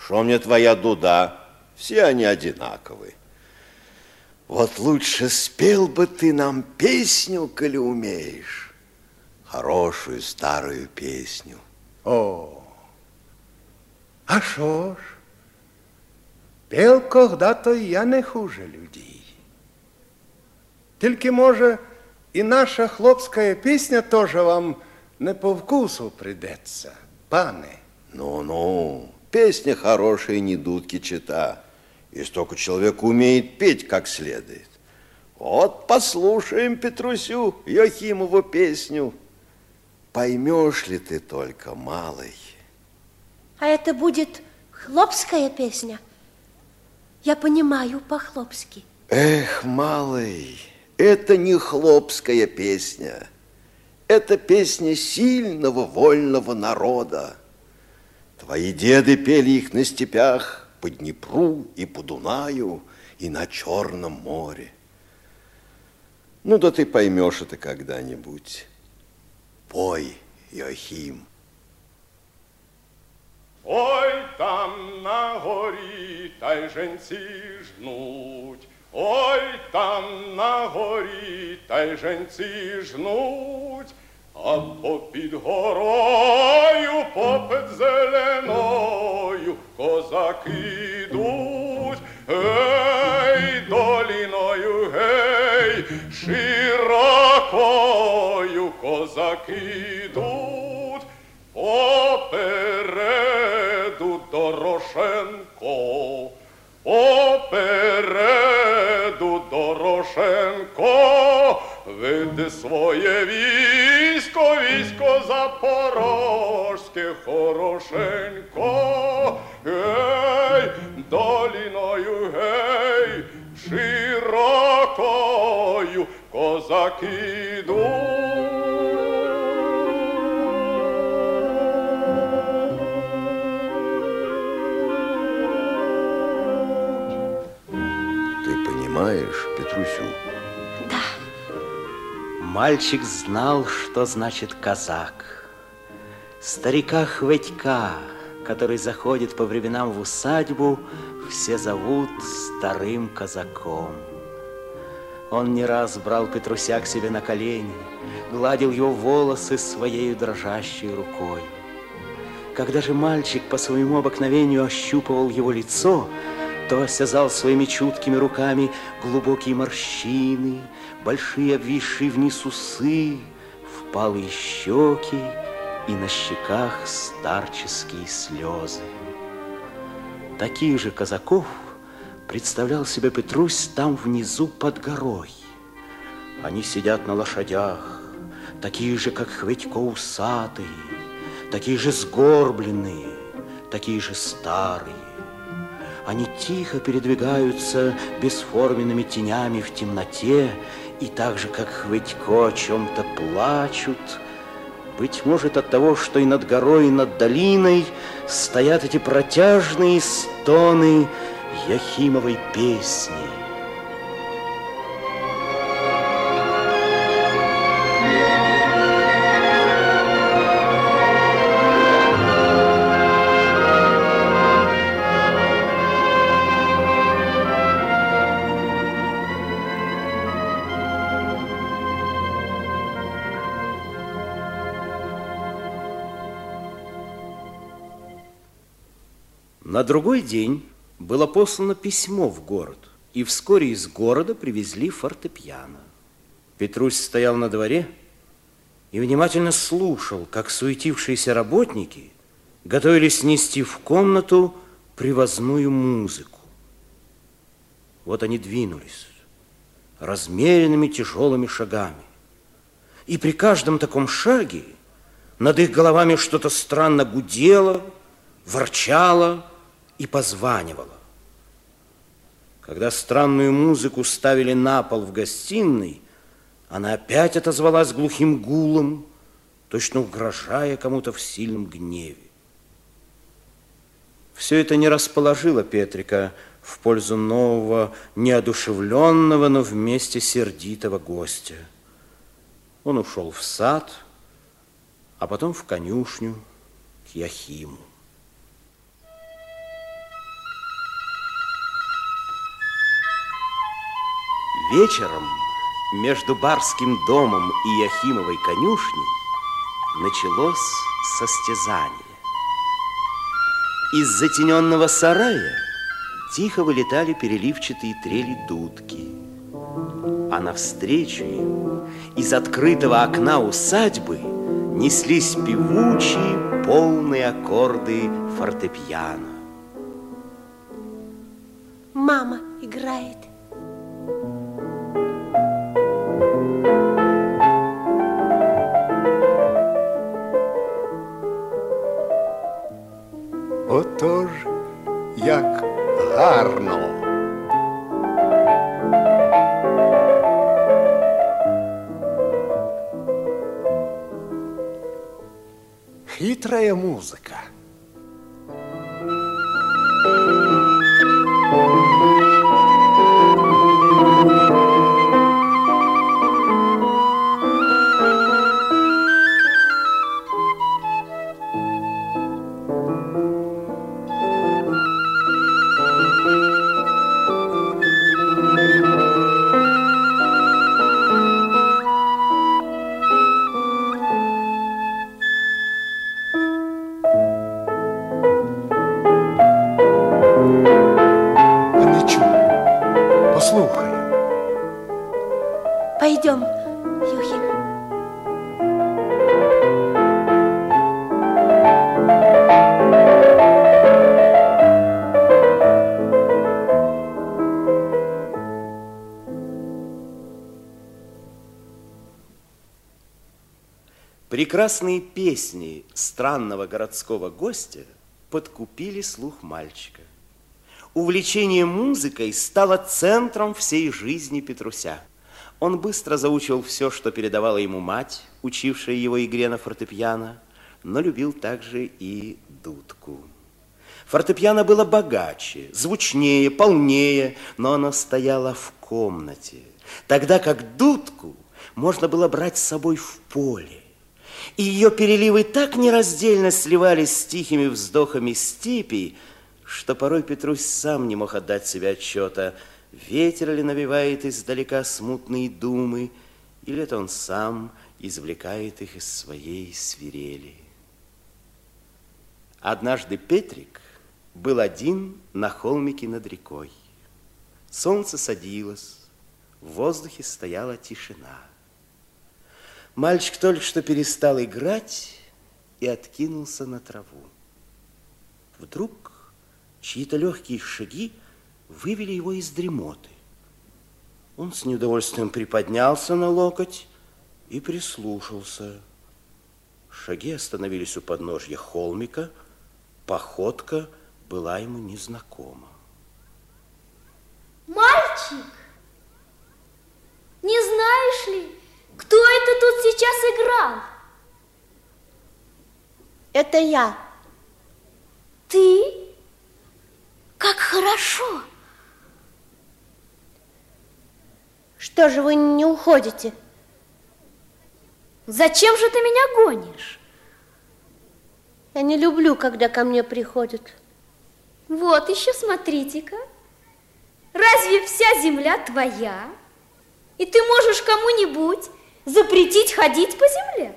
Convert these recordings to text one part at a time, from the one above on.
Что мне твоя дуда? Все они одинаковые. Вот лучше спел бы ты нам песню, коли умеешь. Хорошую старую песню. О, а шо ж? Пел когда-то я не хуже людей. Тільки, може, і наша хлопська пісня теж вам не по вкусу придеться, пане. Ну-ну, песня хорошая, не дудки чита. И столько человек умеет петь как следует. Вот послушаем Петрусю Йохимову песню. Поймешь ли ты только, малый? А это будет хлопская песня? Я понимаю по-хлопски. Эх, малый, это не хлопская песня. Это песня сильного вольного народа. Твои деды пели их на степях по Днепру и по Дунаю и на Черном море. Ну да ты поймешь это когда-нибудь. Пой, Йохим. Ой, там на горі та й женці жнуть. Ой, там на горі та й женці жнуть. А попід горою, попід зеленою, козаки йдуть, гей, доліною, гей, широкою козаки йдуть, хорошенько, гей, доліною, гей, широкою козаки йдуть. Ты понимаешь, Петрусю? Да, Мальчик знал, что значит казак. Старика Хведька, который заходит по временам в усадьбу, все зовут старым казаком. Он не раз брал Петруся к себе на колени, гладил его волосы своей дрожащей рукой. Когда же мальчик по своему обыкновению ощупывал его лицо, то осязал своими чуткими руками глубокие морщины, большие обвисшие вниз усы, впалые щеки и на щеках старческие слезы. Таких же казаков представлял себе Петрусь там внизу под горой. Они сидят на лошадях, такие же, как Хведько усатые, такие же сгорбленные, такие же старые. Они тихо передвигаются бесформенными тенями в темноте, и так же, как Хведько, о чем-то плачут. Быть может, от того, что и над горой, и над долиной стоят эти протяжные стоны Яхимовой песни. На другой день было послано письмо в город, и вскоре из города привезли фортепиано. Петрусь стоял на дворе и внимательно слушал, как суетившиеся работники готовились снести в комнату привозную музыку. Вот они двинулись размеренными тяжелыми шагами. И при каждом таком шаге над их головами что-то странно гудело, ворчало и позванивало. Когда странную музыку ставили на пол в гостиной, она опять отозвалась глухим гулом, точно угрожая кому-то в сильном гневе. Все это не расположило Петрика в пользу нового, неодушевленного, но вместе сердитого гостя. Он ушел в сад, а потом в конюшню к Яхиму. Вечером между барским домом и Яхимовой конюшней началось состязание. Из затененного сарая тихо вылетали переливчатые трели дудки. А навстречу им из открытого окна усадьбы неслись певучие, полные аккорды фортепиано. Мама играет. Гарно. Хитрая музыка. Пойдем, Юхим. Прекрасные песни странного городского гостя подкупили слух мальчика. Увлечение музыкой стало центром всей жизни Петруся. Он быстро заучил все, что передавала ему мать, учившая его игре на фортепиано, но любил также и дудку. Фортепиано было богаче, звучнее, полнее, но оно стояло в комнате, тогда как дудку можно было брать с собой в поле. И ее переливы так нераздельно сливались с тихими вздохами степи, что порой Петрусь сам не мог отдать себе отчета, ветер ли навевает издалека смутные думы, или это он сам извлекает их из своей свирели. Однажды Петрик был один на холмике над рекой. Солнце садилось, в воздухе стояла тишина. Мальчик только что перестал играть и откинулся на траву. Вдруг чьи-то легкие шаги вывели его из дремоты. Он с неудовольствием приподнялся на локоть и прислушался. Шаги остановились у подножья холмика, походка была ему незнакома. Мальчик, не знаешь ли, кто это тут сейчас играл? Это я. Ты? Как хорошо! Что же вы не уходите? Зачем же ты меня гонишь? Я не люблю, когда ко мне приходят. Вот еще смотрите-ка. Разве вся земля твоя? И ты можешь кому-нибудь запретить ходить по земле?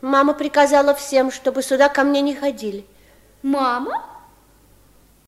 Мама приказала всем, чтобы сюда ко мне не ходили. Мама?